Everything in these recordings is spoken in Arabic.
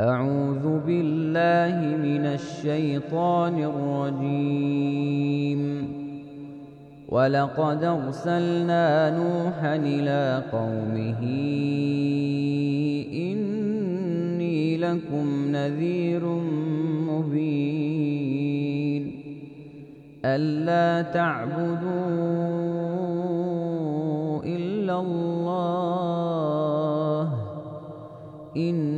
أعوذ بالله من الشيطان الرجيم. ولقد أرسلنا نوحا إلى قومه إني لكم نذير مبين. ألا تعبدوا إلا الله إني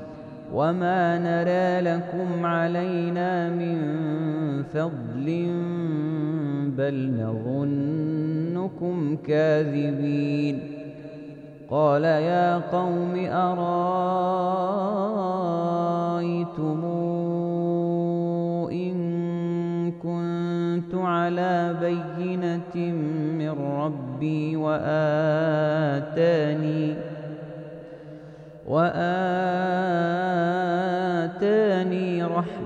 وما نرى لكم علينا من فضل بل نظنكم كاذبين قال يا قوم أرايتم إن كنت على بينة من ربي وآتاني وآتاني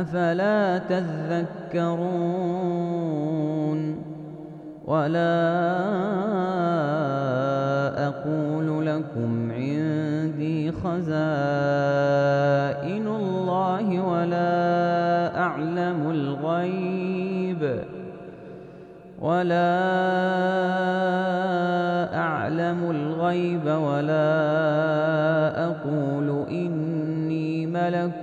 أفلا تذكرون ولا أقول لكم عندي خزائن الله ولا أعلم الغيب ولا أعلم الغيب ولا أقول إني ملك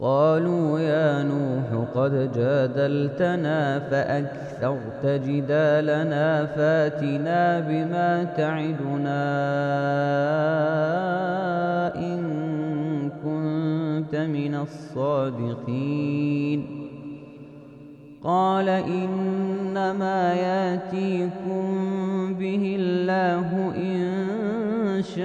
قالوا يا نوح قد جادلتنا فأكثرت جدالنا فاتنا بما تعدنا إن كنت من الصادقين. قال إنما ياتيكم به الله إن شاء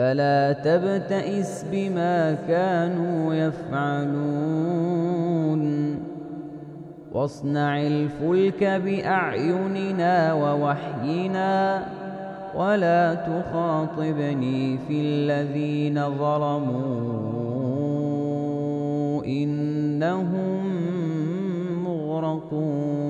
فلا تبتئس بما كانوا يفعلون. واصنع الفلك بأعيننا ووحينا ولا تخاطبني في الذين ظلموا. إنهم مغرقون.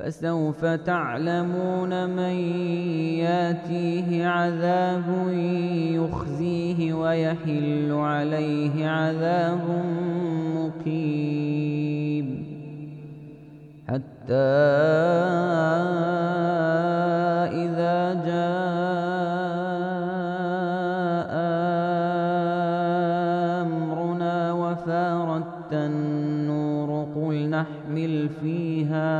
فسوف تعلمون من ياتيه عذاب يخزيه ويحل عليه عذاب مقيم. حتى إذا جاء أمرنا وفارت النور قل نحمل فيها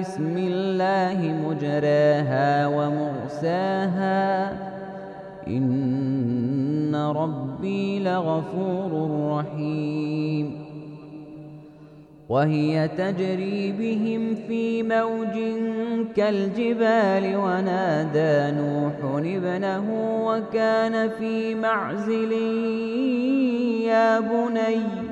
بسم الله مجراها ومرساها إن ربي لغفور رحيم وهي تجري بهم في موج كالجبال ونادى نوح ابنه وكان في معزل يا بني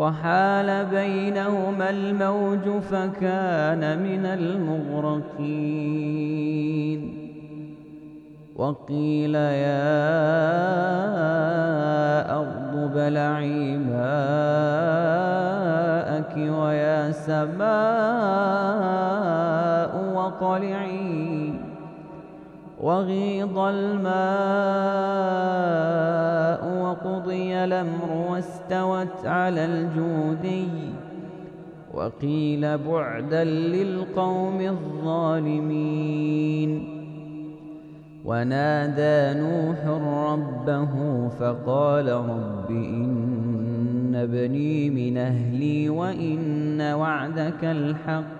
وحال بينهما الموج فكان من المغرقين وقيل يا أرض بلعي ماءك ويا سماء وقلعي وغيض الماء وقضي الأمر واستوت على الجودي وقيل بعدا للقوم الظالمين. ونادى نوح ربه فقال رب إن ابني من أهلي وإن وعدك الحق